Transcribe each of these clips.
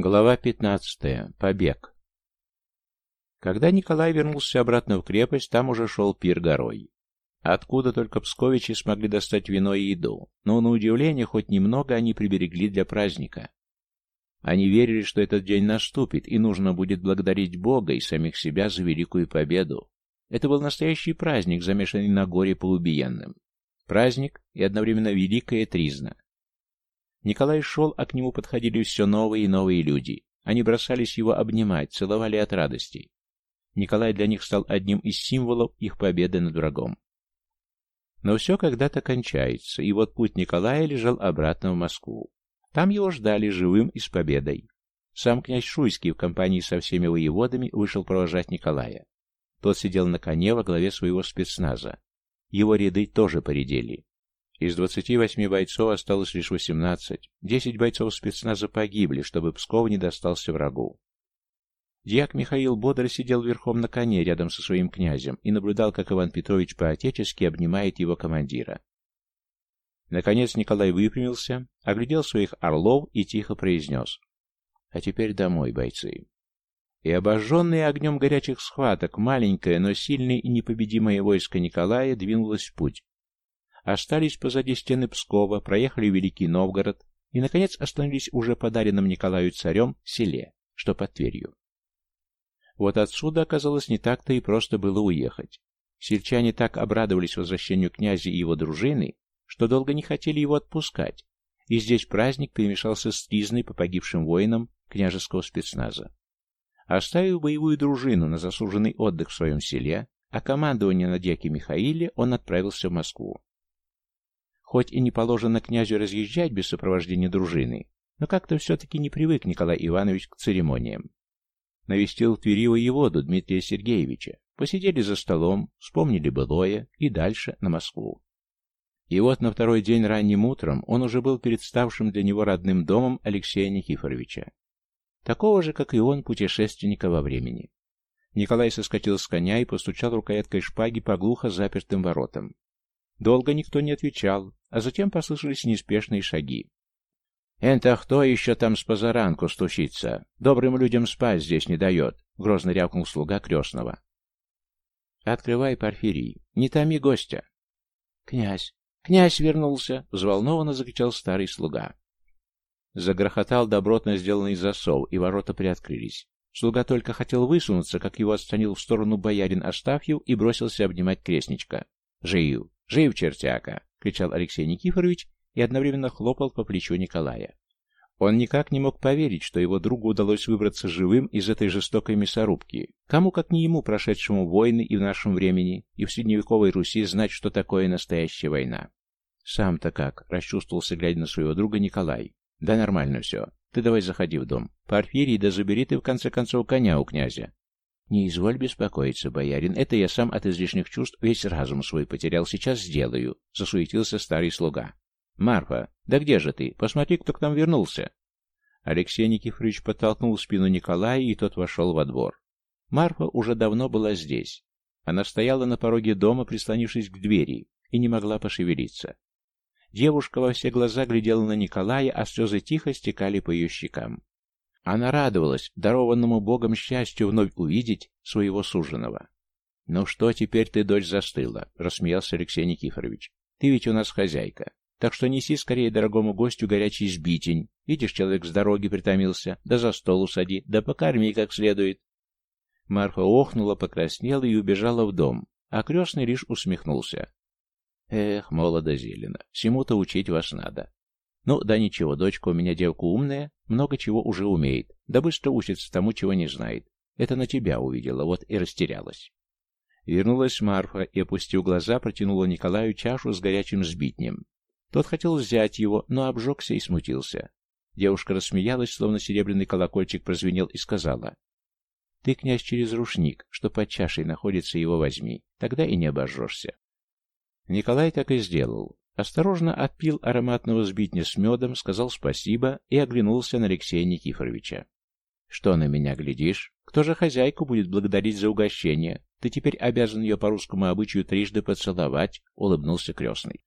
Глава 15. Побег. Когда Николай вернулся обратно в крепость, там уже шел пир горой. Откуда только псковичи смогли достать вино и еду, но, на удивление, хоть немного они приберегли для праздника. Они верили, что этот день наступит, и нужно будет благодарить Бога и самих себя за великую победу. Это был настоящий праздник, замешанный на горе полубиенным. Праздник и одновременно великая тризна. Николай шел, а к нему подходили все новые и новые люди. Они бросались его обнимать, целовали от радости. Николай для них стал одним из символов их победы над врагом. Но все когда-то кончается, и вот путь Николая лежал обратно в Москву. Там его ждали живым и с победой. Сам князь Шуйский в компании со всеми воеводами вышел провожать Николая. Тот сидел на коне во главе своего спецназа. Его ряды тоже поредели. Из 28 бойцов осталось лишь 18. 10 бойцов спецназа погибли, чтобы Псков не достался врагу. Дьяк Михаил бодро сидел верхом на коне рядом со своим князем и наблюдал, как Иван Петрович по-отечески обнимает его командира. Наконец Николай выпрямился, оглядел своих орлов и тихо произнес. «А теперь домой, бойцы». И обожженное огнем горячих схваток маленькое, но сильное и непобедимое войско Николая двинулось в путь, Остались позади стены Пскова, проехали Великий Новгород и, наконец, остановились уже подаренным Николаю царем селе, что под Тверью. Вот отсюда оказалось не так-то и просто было уехать. Сельчане так обрадовались возвращению князя и его дружины, что долго не хотели его отпускать, и здесь праздник перемешался с тризной по погибшим воинам княжеского спецназа. Оставив боевую дружину на заслуженный отдых в своем селе, а командование на Дьяке Михаиле он отправился в Москву. Хоть и не положено князю разъезжать без сопровождения дружины, но как-то все-таки не привык Николай Иванович к церемониям. Навестил в Твери воеводу Дмитрия Сергеевича, посидели за столом, вспомнили былое и дальше на Москву. И вот на второй день ранним утром он уже был перед ставшим для него родным домом Алексея Никифоровича. Такого же, как и он, путешественника во времени. Николай соскочил с коня и постучал рукояткой шпаги по глухо запертым воротам. Долго никто не отвечал, а затем послышались неспешные шаги. «Это кто еще там с позаранку стучится? Добрым людям спать здесь не дает», — грозно рявкнул слуга крестного. «Открывай, Порфирий, не томи гостя». «Князь! Князь вернулся!» — взволнованно закричал старый слуга. Загрохотал добротно сделанный засов, и ворота приоткрылись. Слуга только хотел высунуться, как его отстранил в сторону боярин Астафьев и бросился обнимать крестничка. «Жив! Жив, чертяка!» — кричал Алексей Никифорович и одновременно хлопал по плечу Николая. Он никак не мог поверить, что его другу удалось выбраться живым из этой жестокой мясорубки. Кому, как не ему, прошедшему войны и в нашем времени, и в средневековой Руси, знать, что такое настоящая война. «Сам-то как?» — расчувствовался, глядя на своего друга Николай. «Да нормально все. Ты давай заходи в дом. Порфирий, да забери ты в конце концов коня у князя. «Не изволь беспокоиться, боярин, это я сам от излишних чувств весь разум свой потерял, сейчас сделаю», — засуетился старый слуга. «Марфа, да где же ты? Посмотри, кто к нам вернулся». Алексей Никифорович подтолкнул спину Николая, и тот вошел во двор. Марфа уже давно была здесь. Она стояла на пороге дома, прислонившись к двери, и не могла пошевелиться. Девушка во все глаза глядела на Николая, а слезы тихо стекали по ее щекам. Она радовалась дарованному Богом счастью вновь увидеть своего суженого. «Ну что теперь ты, дочь, застыла?» — рассмеялся Алексей Никифорович. «Ты ведь у нас хозяйка. Так что неси скорее дорогому гостю горячий сбитень. Видишь, человек с дороги притомился. Да за стол усади, да покорми как следует». Марфа охнула, покраснела и убежала в дом, а крестный лишь усмехнулся. «Эх, молодо зелено, всему-то учить вас надо. Ну, да ничего, дочка у меня девка умная, много чего уже умеет, да быстро учится тому, чего не знает. Это на тебя увидела, вот и растерялась. Вернулась Марфа и, опустив глаза, протянула Николаю чашу с горячим сбитнем. Тот хотел взять его, но обжегся и смутился. Девушка рассмеялась, словно серебряный колокольчик прозвенел, и сказала, «Ты, князь, через рушник, что под чашей находится, его возьми, тогда и не обожжешься». Николай так и сделал. Осторожно отпил ароматного сбитня с медом, сказал спасибо и оглянулся на Алексея Никифоровича. «Что на меня глядишь? Кто же хозяйку будет благодарить за угощение? Ты теперь обязан ее по русскому обычаю трижды поцеловать», — улыбнулся крестный.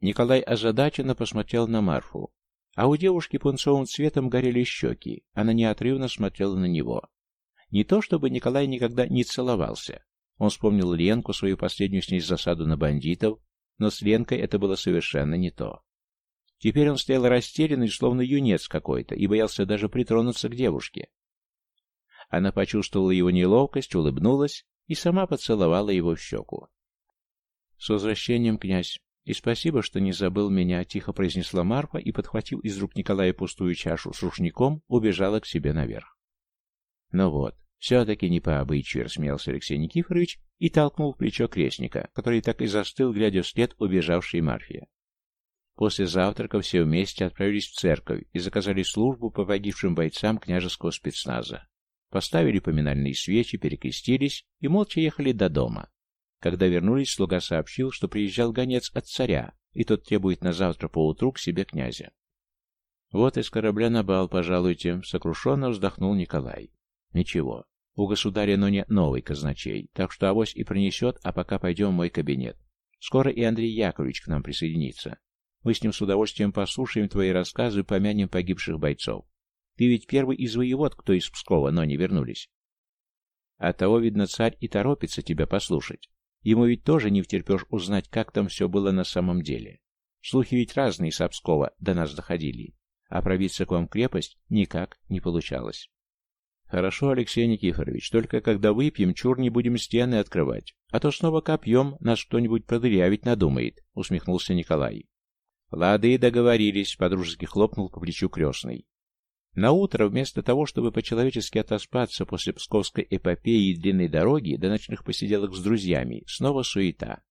Николай озадаченно посмотрел на Марфу. А у девушки пунцовым цветом горели щеки, она неотрывно смотрела на него. Не то чтобы Николай никогда не целовался. Он вспомнил Ленку, свою последнюю с ней засаду на бандитов, но с Ленкой это было совершенно не то. Теперь он стоял растерянный, словно юнец какой-то, и боялся даже притронуться к девушке. Она почувствовала его неловкость, улыбнулась и сама поцеловала его в щеку. «С возвращением, князь, и спасибо, что не забыл меня», — тихо произнесла Марфа и, подхватив из рук Николая пустую чашу с рушником, убежала к себе наверх. «Ну вот, все-таки не по обычаю», — рассмеялся Алексей Никифорович и толкнул в плечо крестника, который так и застыл, глядя вслед убежавшей Марфе. После завтрака все вместе отправились в церковь и заказали службу по погибшим бойцам княжеского спецназа. Поставили поминальные свечи, перекрестились и молча ехали до дома. Когда вернулись, слуга сообщил, что приезжал гонец от царя, и тот требует на завтра поутру к себе князя. «Вот из корабля на бал, пожалуйте», — сокрушенно вздохнул Николай. «Ничего, у государя, но новый казначей, так что авось и пронесет, а пока пойдем в мой кабинет. Скоро и Андрей Яковлевич к нам присоединится. Мы с ним с удовольствием послушаем твои рассказы и помянем погибших бойцов. Ты ведь первый из воевод, кто из Пскова, но не вернулись. Оттого, видно, царь и торопится тебя послушать. Ему ведь тоже не втерпешь узнать, как там все было на самом деле. Слухи ведь разные с Пскова до нас доходили, а пробиться к вам крепость никак не получалось. Хорошо, Алексей Никифорович, только когда выпьем, чур не будем стены открывать, а то снова копьем нас кто-нибудь продырявить надумает, усмехнулся Николай. Лады договорились, подружески хлопнул по плечу крестный. На утро, вместо того, чтобы по-человечески отоспаться после псковской эпопеи и длинной дороги до ночных посиделок с друзьями, снова суета.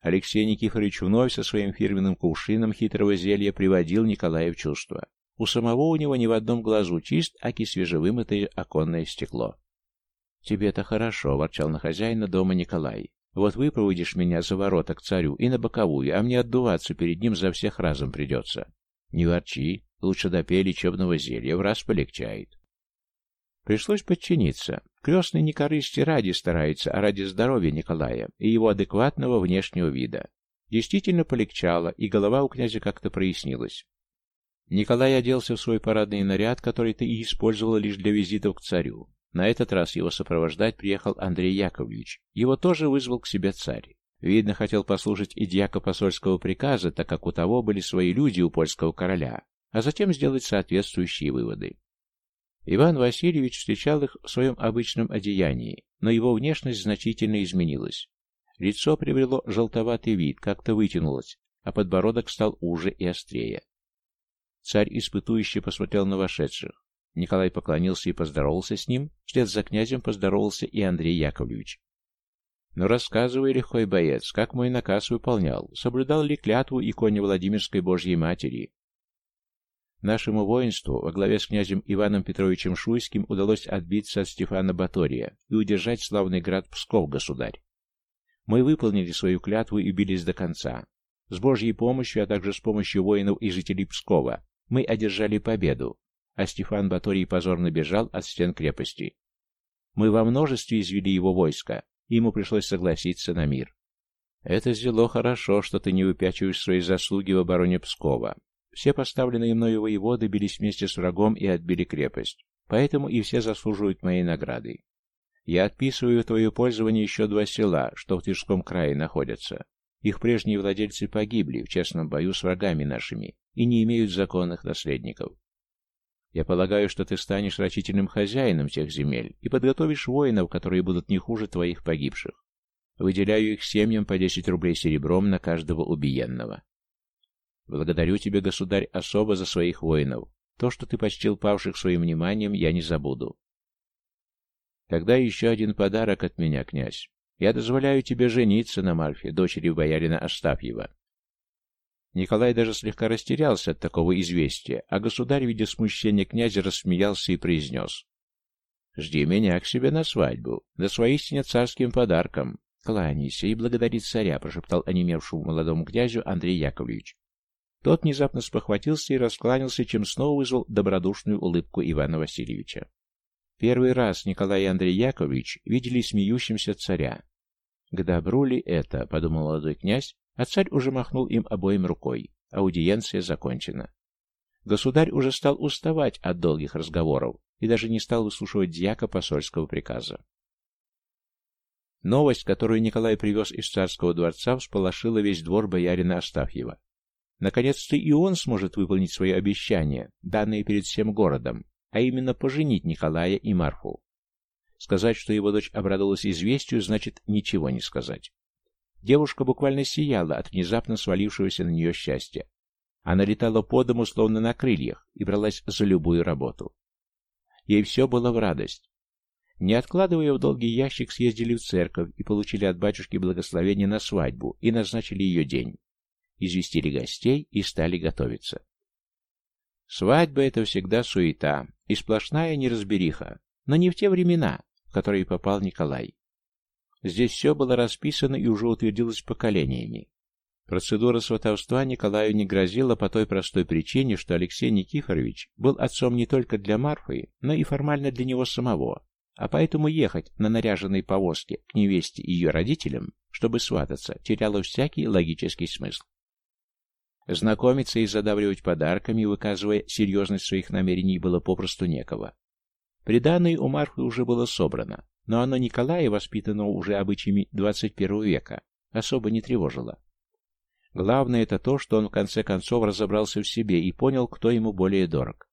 Алексей Никифорович вновь со своим фирменным кувшином хитрого зелья приводил Николая в чувство. У самого у него ни в одном глазу чист, аки свежевымытое оконное стекло. «Тебе-то хорошо», — ворчал на хозяина дома Николай. «Вот выпроводишь меня за ворота к царю и на боковую, а мне отдуваться перед ним за всех разом придется». «Не ворчи, Лучше допей лечебного зелья, в раз полегчает. Пришлось подчиниться. Крестный не корысти ради старается, а ради здоровья Николая и его адекватного внешнего вида. Действительно полегчало, и голова у князя как-то прояснилась. Николай оделся в свой парадный наряд, который ты и использовал лишь для визитов к царю. На этот раз его сопровождать приехал Андрей Яковлевич. Его тоже вызвал к себе царь. Видно, хотел послушать и дьяка посольского приказа, так как у того были свои люди у польского короля, а затем сделать соответствующие выводы. Иван Васильевич встречал их в своем обычном одеянии, но его внешность значительно изменилась. Лицо приобрело желтоватый вид, как-то вытянулось, а подбородок стал уже и острее. Царь испытующе посмотрел на вошедших. Николай поклонился и поздоровался с ним, вслед за князем поздоровался и Андрей Яковлевич. «Ну рассказывай, лихой боец, как мой наказ выполнял, соблюдал ли клятву иконе Владимирской Божьей Матери, Нашему воинству во главе с князем Иваном Петровичем Шуйским удалось отбиться от Стефана Батория и удержать славный град Псков, государь. Мы выполнили свою клятву и бились до конца. С Божьей помощью, а также с помощью воинов и жителей Пскова, мы одержали победу, а Стефан Баторий позорно бежал от стен крепости. Мы во множестве извели его войско, и ему пришлось согласиться на мир. Это зело хорошо, что ты не выпячиваешь свои заслуги в обороне Пскова. Все поставленные мною воеводы бились вместе с врагом и отбили крепость. Поэтому и все заслуживают моей награды. Я отписываю в твое пользование еще два села, что в Тверском крае находятся. Их прежние владельцы погибли в честном бою с врагами нашими и не имеют законных наследников. Я полагаю, что ты станешь рачительным хозяином тех земель и подготовишь воинов, которые будут не хуже твоих погибших. Выделяю их семьям по 10 рублей серебром на каждого убиенного. Благодарю тебя, государь, особо за своих воинов. То, что ты почтил павших своим вниманием, я не забуду. Тогда еще один подарок от меня, князь. Я дозволяю тебе жениться на Марфе, дочери боярина Остафьева. Николай даже слегка растерялся от такого известия, а государь, видя смущение князя, рассмеялся и произнес. «Жди меня к себе на свадьбу, да с царским подарком. Кланяйся и благодари царя», — прошептал онемевшему молодому князю Андрей Яковлевич. Тот внезапно спохватился и раскланялся, чем снова вызвал добродушную улыбку Ивана Васильевича. Первый раз Николай и Андрей Яковлевич видели смеющимся царя. «К добру ли это?» — подумал молодой князь, а царь уже махнул им обоим рукой. Аудиенция закончена. Государь уже стал уставать от долгих разговоров и даже не стал выслушивать дьяка посольского приказа. Новость, которую Николай привез из царского дворца, всполошила весь двор боярина Астафьева. Наконец-то и он сможет выполнить свое обещание, данное перед всем городом, а именно поженить Николая и Марфу. Сказать, что его дочь обрадовалась известию, значит ничего не сказать. Девушка буквально сияла от внезапно свалившегося на нее счастья. Она летала по дому, словно на крыльях, и бралась за любую работу. Ей все было в радость. Не откладывая в долгий ящик, съездили в церковь и получили от батюшки благословение на свадьбу и назначили ее день. Известили гостей и стали готовиться. Свадьба — это всегда суета и сплошная неразбериха, но не в те времена, в которые попал Николай. Здесь все было расписано и уже утвердилось поколениями. Процедура сватовства Николаю не грозила по той простой причине, что Алексей Никифорович был отцом не только для Марфы, но и формально для него самого, а поэтому ехать на наряженной повозке к невесте и ее родителям, чтобы свататься, теряло всякий логический смысл. Знакомиться и задавливать подарками, выказывая серьезность своих намерений, было попросту некого. Приданное у Марфы уже было собрано, но оно Николая, воспитанного уже обычаями 21 века, особо не тревожило. Главное это то, что он в конце концов разобрался в себе и понял, кто ему более дорог.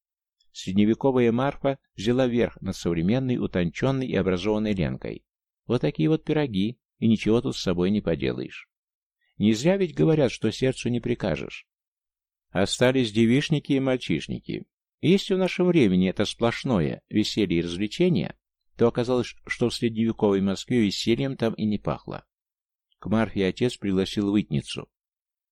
Средневековая Марфа взяла верх над современной, утонченной и образованной Ленкой. Вот такие вот пироги, и ничего тут с собой не поделаешь. Не зря ведь говорят, что сердцу не прикажешь. Остались девишники и мальчишники. Если в нашем времени это сплошное веселье и развлечение, то оказалось, что в средневековой Москве весельем там и не пахло. К Марфе отец пригласил вытницу,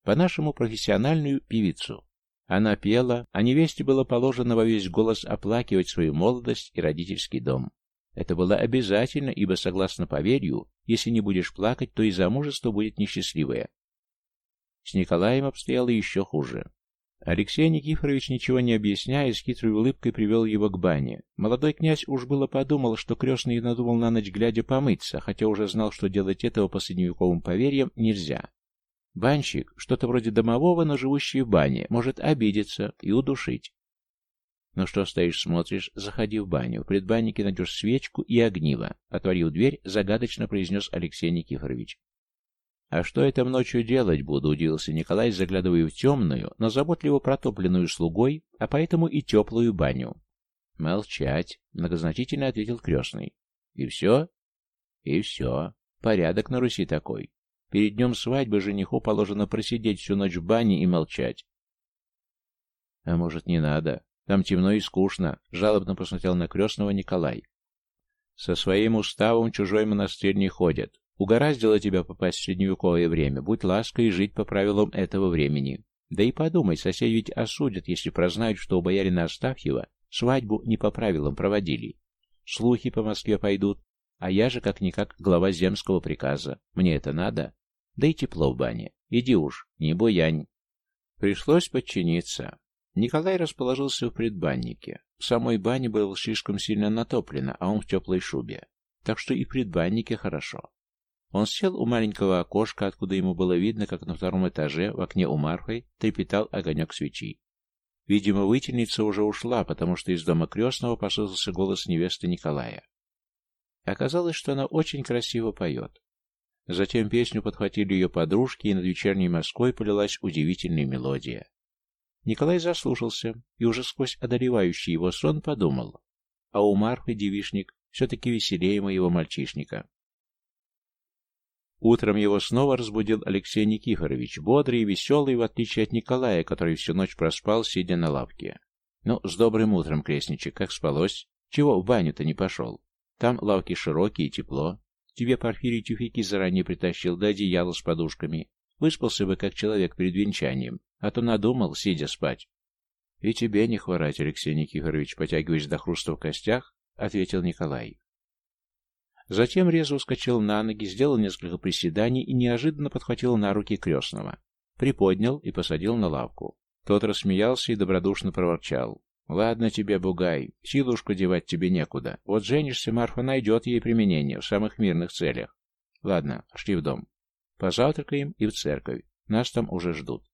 по-нашему профессиональную певицу. Она пела, а невесте было положено во весь голос оплакивать свою молодость и родительский дом. Это было обязательно, ибо, согласно поверью, если не будешь плакать, то и замужество будет несчастливое. С Николаем обстояло еще хуже. Алексей Никифорович, ничего не объясняя, с хитрой улыбкой привел его к бане. Молодой князь уж было подумал, что крестный надумал на ночь глядя помыться, хотя уже знал, что делать этого по средневековым поверьям нельзя. Банщик, что-то вроде домового, но живущий в бане, может обидеться и удушить. Ну что стоишь, смотришь, заходи в баню. В предбаннике найдешь свечку и огниво. Отворив дверь, загадочно произнес Алексей Никифорович. «А что это ночью делать буду?» — удивился Николай, заглядывая в темную, но заботливо протопленную слугой, а поэтому и теплую баню. «Молчать», — многозначительно ответил крестный. «И все?» «И все. Порядок на Руси такой. Перед днем свадьбы жениху положено просидеть всю ночь в бане и молчать. А может, не надо? Там темно и скучно, жалобно посмотрел на крестного Николай. Со своим уставом чужой монастырь не ходят. Угораздило тебя попасть в средневековое время, будь лаской и жить по правилам этого времени. Да и подумай, соседи ведь осудят, если прознают, что у боярина Астафьева свадьбу не по правилам проводили. Слухи по Москве пойдут, а я же как-никак глава земского приказа. Мне это надо? Да и тепло в бане. Иди уж, не буянь. Пришлось подчиниться. Николай расположился в предбаннике. В самой бане было слишком сильно натоплено, а он в теплой шубе. Так что и в предбаннике хорошо. Он сел у маленького окошка, откуда ему было видно, как на втором этаже в окне у Марфы трепетал огонек свечи. Видимо, вытельница уже ушла, потому что из дома крестного послышался голос невесты Николая. Оказалось, что она очень красиво поет. Затем песню подхватили ее подружки, и над вечерней Москвой полилась удивительная мелодия. Николай заслушался и уже сквозь одолевающий его сон подумал, а у Марфы девишник все-таки веселее моего мальчишника. Утром его снова разбудил Алексей Никифорович, бодрый и веселый, в отличие от Николая, который всю ночь проспал, сидя на лавке. «Ну, с добрым утром, крестничек, как спалось? Чего в баню-то не пошел? Там лавки широкие и тепло. Тебе Порфирий тюфяки заранее притащил, да одеяло с подушками. Выспался бы, как человек перед венчанием, а то надумал, сидя спать. — И тебе не хворать, Алексей Никифорович, потягиваясь до хруста в костях, — ответил Николай. Затем резво вскочил на ноги, сделал несколько приседаний и неожиданно подхватил на руки крестного. Приподнял и посадил на лавку. Тот рассмеялся и добродушно проворчал. «Ладно тебе, Бугай, силушку девать тебе некуда. Вот женишься, Марфа найдет ей применение в самых мирных целях. Ладно, шли в дом. Позавтракаем и в церковь. Нас там уже ждут».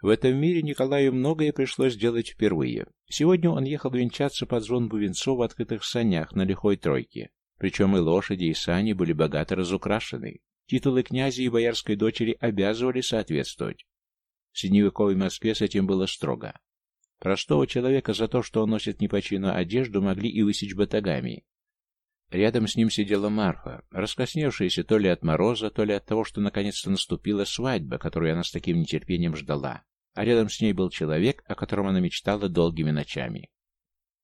В этом мире Николаю многое пришлось сделать впервые. Сегодня он ехал венчаться под звон бубенцов в открытых санях на лихой тройке. Причем и лошади, и сани были богато разукрашены. Титулы князя и боярской дочери обязывали соответствовать. В средневековой Москве с этим было строго. Простого человека за то, что он носит непочинную одежду, могли и высечь батагами. Рядом с ним сидела Марфа, раскосневшаяся то ли от мороза, то ли от того, что наконец-то наступила свадьба, которую она с таким нетерпением ждала. А рядом с ней был человек, о котором она мечтала долгими ночами.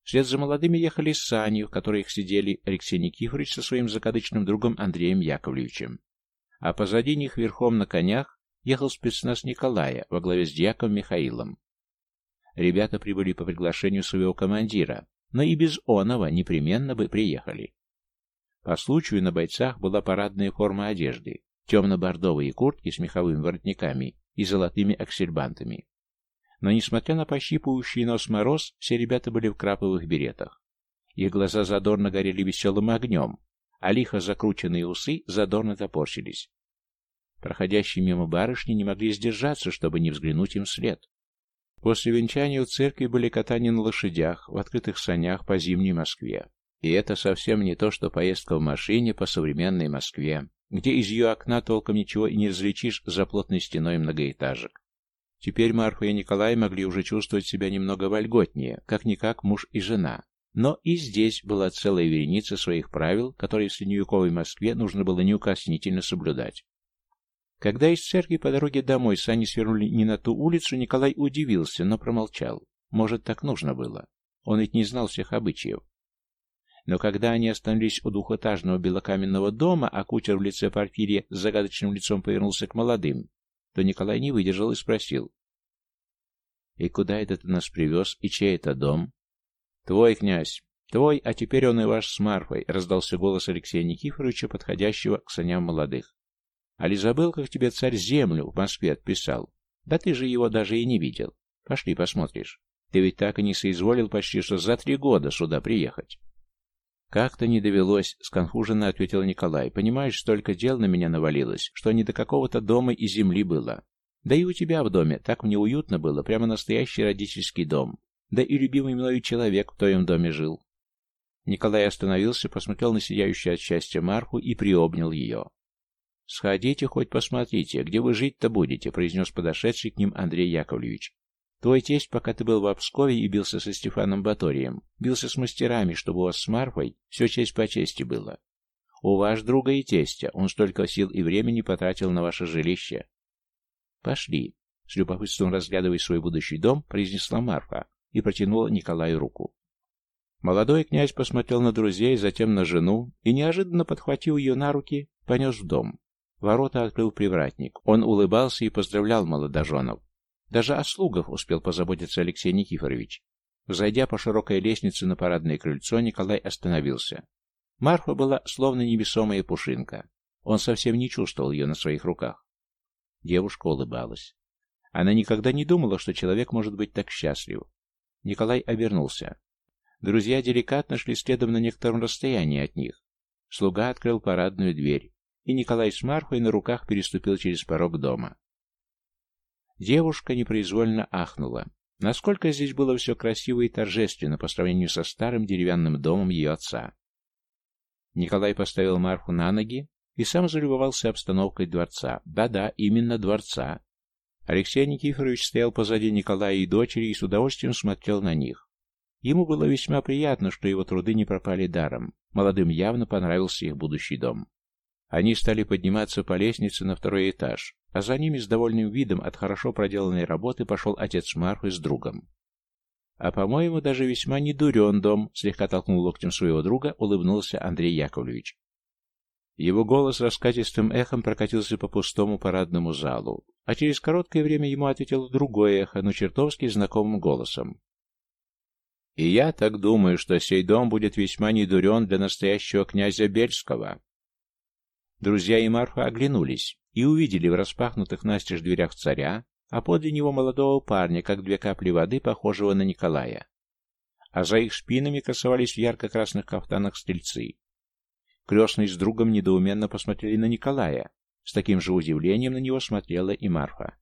Вслед за молодыми ехали сани, в которых сидели Алексей Никифорович со своим закадычным другом Андреем Яковлевичем. А позади них верхом на конях ехал спецназ Николая во главе с дьяком Михаилом. Ребята прибыли по приглашению своего командира, но и без оного непременно бы приехали. По случаю на бойцах была парадная форма одежды, темно-бордовые куртки с меховыми воротниками и золотыми аксельбантами. Но, несмотря на пощипывающий нос мороз, все ребята были в краповых беретах. Их глаза задорно горели веселым огнем, а лихо закрученные усы задорно топорщились. Проходящие мимо барышни не могли сдержаться, чтобы не взглянуть им вслед. После венчания в церкви были катания на лошадях, в открытых санях по зимней Москве. И это совсем не то, что поездка в машине по современной Москве, где из ее окна толком ничего и не различишь за плотной стеной многоэтажек. Теперь Марфа и Николай могли уже чувствовать себя немного вольготнее, как-никак муж и жена. Но и здесь была целая вереница своих правил, которые в средневековой Москве нужно было неукоснительно соблюдать. Когда из церкви по дороге домой сани свернули не на ту улицу, Николай удивился, но промолчал. Может, так нужно было. Он ведь не знал всех обычаев. Но когда они остановились у двухэтажного белокаменного дома, а кучер в лице Порфирия с загадочным лицом повернулся к молодым, то Николай не выдержал и спросил. «И куда это нас привез, и чей это дом?» «Твой, князь, твой, а теперь он и ваш с Марфой», — раздался голос Алексея Никифоровича, подходящего к саням молодых. «Али забыл, как тебе царь землю в Москве отписал? Да ты же его даже и не видел. Пошли посмотришь. Ты ведь так и не соизволил почти что за три года сюда приехать». «Как-то не довелось», — сконфуженно ответил Николай. «Понимаешь, столько дел на меня навалилось, что не до какого-то дома и земли было. Да и у тебя в доме так мне уютно было, прямо настоящий родительский дом. Да и любимый мною человек в твоем доме жил». Николай остановился, посмотрел на сияющую от счастья Марфу и приобнял ее. «Сходите, хоть посмотрите, где вы жить-то будете», — произнес подошедший к ним Андрей Яковлевич. Твой тесть, пока ты был в Обскове и бился со Стефаном Баторием, бился с мастерами, чтобы у вас с Марфой все честь по чести было. У ваш друга и тестя, он столько сил и времени потратил на ваше жилище. Пошли, с любопытством разглядывая свой будущий дом, произнесла Марфа и протянула Николаю руку. Молодой князь посмотрел на друзей, затем на жену и, неожиданно подхватив ее на руки, понес в дом. Ворота открыл привратник. Он улыбался и поздравлял молодоженов. Даже о слугах успел позаботиться Алексей Никифорович. Зайдя по широкой лестнице на парадное крыльцо, Николай остановился. Марфа была словно невесомая пушинка. Он совсем не чувствовал ее на своих руках. Девушка улыбалась. Она никогда не думала, что человек может быть так счастлив. Николай обернулся. Друзья деликатно шли следом на некотором расстоянии от них. Слуга открыл парадную дверь, и Николай с Марфой на руках переступил через порог дома. Девушка непроизвольно ахнула. Насколько здесь было все красиво и торжественно по сравнению со старым деревянным домом ее отца. Николай поставил Марфу на ноги и сам залюбовался обстановкой дворца. Да-да, именно дворца. Алексей Никифорович стоял позади Николая и дочери и с удовольствием смотрел на них. Ему было весьма приятно, что его труды не пропали даром. Молодым явно понравился их будущий дом. Они стали подниматься по лестнице на второй этаж, а за ними с довольным видом от хорошо проделанной работы пошел отец Марфы с другом. «А, по-моему, даже весьма не дурен дом», — слегка толкнул локтем своего друга, улыбнулся Андрей Яковлевич. Его голос раскатистым эхом прокатился по пустому парадному залу, а через короткое время ему ответило другое эхо, но чертовски знакомым голосом. «И я так думаю, что сей дом будет весьма недурен для настоящего князя Бельского». Друзья и Марфа оглянулись и увидели в распахнутых настежь дверях царя, а подле него молодого парня, как две капли воды, похожего на Николая. А за их спинами красовались в ярко-красных кафтанах стрельцы. Крестный с другом недоуменно посмотрели на Николая. С таким же удивлением на него смотрела и Марфа.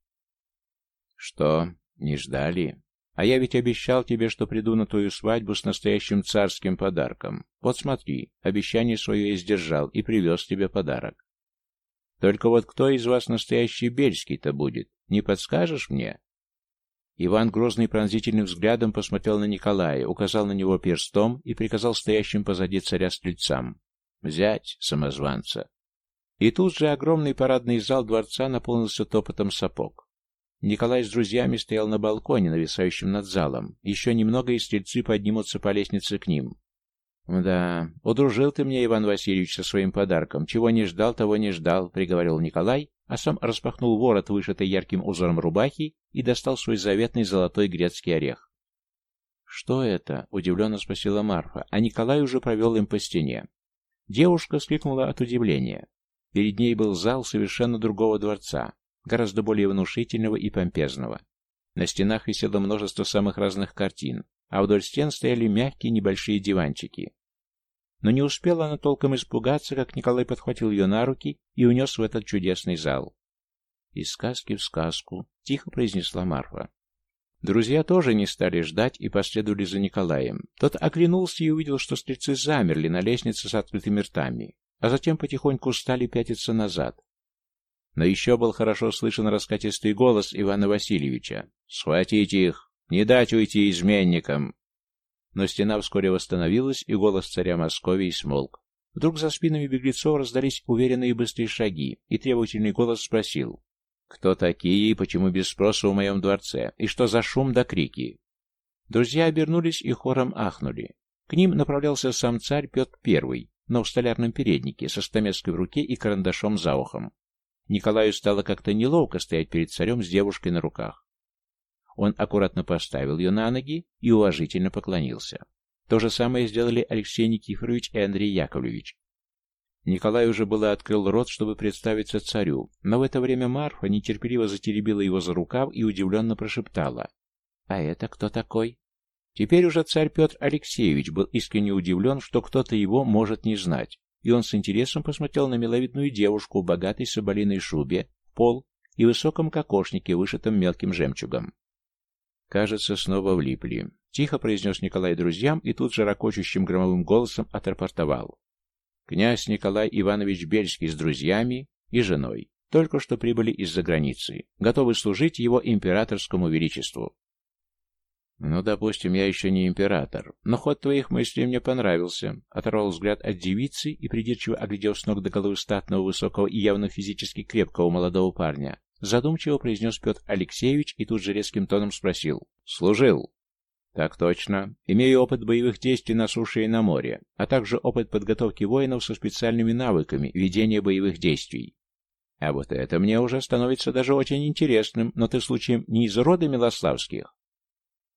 Что, не ждали? А я ведь обещал тебе, что приду на твою свадьбу с настоящим царским подарком. Вот смотри, обещание свое я сдержал и привез тебе подарок. Только вот кто из вас настоящий Бельский-то будет? Не подскажешь мне?» Иван грозный пронзительным взглядом посмотрел на Николая, указал на него перстом и приказал стоящим позади царя стрельцам взять самозванца. И тут же огромный парадный зал дворца наполнился топотом сапог. Николай с друзьями стоял на балконе, нависающем над залом. Еще немного, и стрельцы поднимутся по лестнице к ним. «Да, удружил ты мне, Иван Васильевич, со своим подарком. Чего не ждал, того не ждал», — приговорил Николай, а сам распахнул ворот, вышитый ярким узором рубахи, и достал свой заветный золотой грецкий орех. «Что это?» — удивленно спросила Марфа, а Николай уже провел им по стене. Девушка вскрикнула от удивления. Перед ней был зал совершенно другого дворца, гораздо более внушительного и помпезного. На стенах висело множество самых разных картин, а вдоль стен стояли мягкие небольшие диванчики. Но не успела она толком испугаться, как Николай подхватил ее на руки и унес в этот чудесный зал. «Из сказки в сказку», — тихо произнесла Марфа. Друзья тоже не стали ждать и последовали за Николаем. Тот оглянулся и увидел, что стрельцы замерли на лестнице с открытыми ртами, а затем потихоньку стали пятиться назад. Но еще был хорошо слышен раскатистый голос Ивана Васильевича. «Схватите их! Не дать уйти изменникам!» Но стена вскоре восстановилась, и голос царя Московии смолк. Вдруг за спинами беглецов раздались уверенные и быстрые шаги, и требовательный голос спросил. Кто такие и почему без спроса в моем дворце? И что за шум да крики? Друзья обернулись и хором ахнули. К ним направлялся сам царь Петр I, но в столярном переднике, со стамеской в руке и карандашом за ухом. Николаю стало как-то неловко стоять перед царем с девушкой на руках. Он аккуратно поставил ее на ноги и уважительно поклонился. То же самое сделали Алексей Никифорович и Андрей Яковлевич, Николай уже было открыл рот, чтобы представиться царю, но в это время Марфа нетерпеливо затеребила его за рукав и удивленно прошептала. «А это кто такой?» Теперь уже царь Петр Алексеевич был искренне удивлен, что кто-то его может не знать, и он с интересом посмотрел на миловидную девушку в богатой соболиной шубе, пол и высоком кокошнике, вышитом мелким жемчугом. «Кажется, снова влипли», — тихо произнес Николай друзьям и тут же ракочущим громовым голосом отрапортовал. Князь Николай Иванович Бельский с друзьями и женой только что прибыли из-за границы, готовы служить его императорскому величеству. «Ну, допустим, я еще не император, но ход твоих мыслей мне понравился», оторвал взгляд от девицы и, придирчиво оглядев с ног до головы статного, высокого и явно физически крепкого молодого парня, задумчиво произнес Петр Алексеевич и тут же резким тоном спросил «Служил?» Так точно. Имею опыт боевых действий на суше и на море, а также опыт подготовки воинов со специальными навыками ведения боевых действий. А вот это мне уже становится даже очень интересным, но ты случаем не из рода Милославских?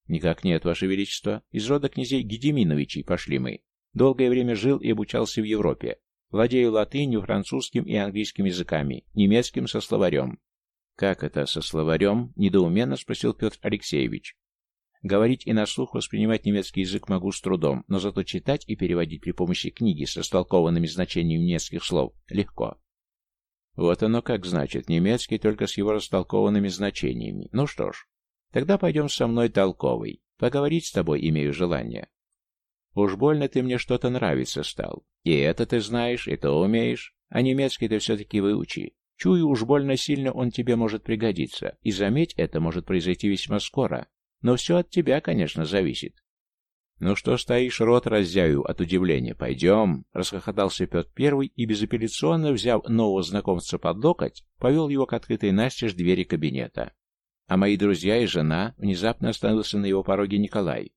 Никак нет, Ваше Величество. Из рода князей Гедеминовичей пошли мы. Долгое время жил и обучался в Европе. Владею латынью, французским и английским языками, немецким со словарем. «Как это со словарем?» — недоуменно спросил Петр Алексеевич. Говорить и на слух воспринимать немецкий язык могу с трудом, но зато читать и переводить при помощи книги со столкованными значениями немецких слов легко. Вот оно как значит, немецкий только с его растолкованными значениями. Ну что ж, тогда пойдем со мной толковый. Поговорить с тобой имею желание. Уж больно ты мне что-то нравится стал. И это ты знаешь, и то умеешь, а немецкий ты все-таки выучи. Чую, уж больно сильно он тебе может пригодиться, и заметь, это может произойти весьма скоро. Но все от тебя, конечно, зависит. «Ну что стоишь, рот раззяю от удивления? Пойдем!» — расхохотался Петр Первый и, безапелляционно взяв нового знакомца под локоть, повел его к открытой настежь двери кабинета. А мои друзья и жена внезапно остановился на его пороге Николай.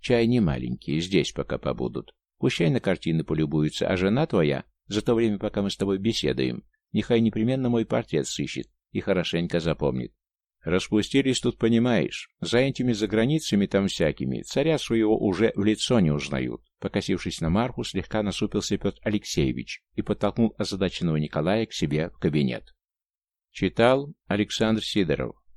«Чай не маленький, здесь пока побудут. Пущай на картины полюбуются, а жена твоя, за то время, пока мы с тобой беседуем, нехай непременно мой портрет сыщет и хорошенько запомнит. Распустились тут, понимаешь. За этими заграницами там всякими. Царя своего уже в лицо не узнают. Покосившись на Марфу, слегка насупился Петр Алексеевич и подтолкнул озадаченного Николая к себе в кабинет. Читал Александр Сидоров.